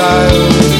child.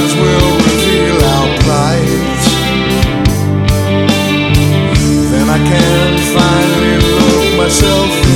stars will reveal our plight. Then I can finally look myself